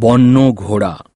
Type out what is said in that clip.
বন্য ঘোড়া।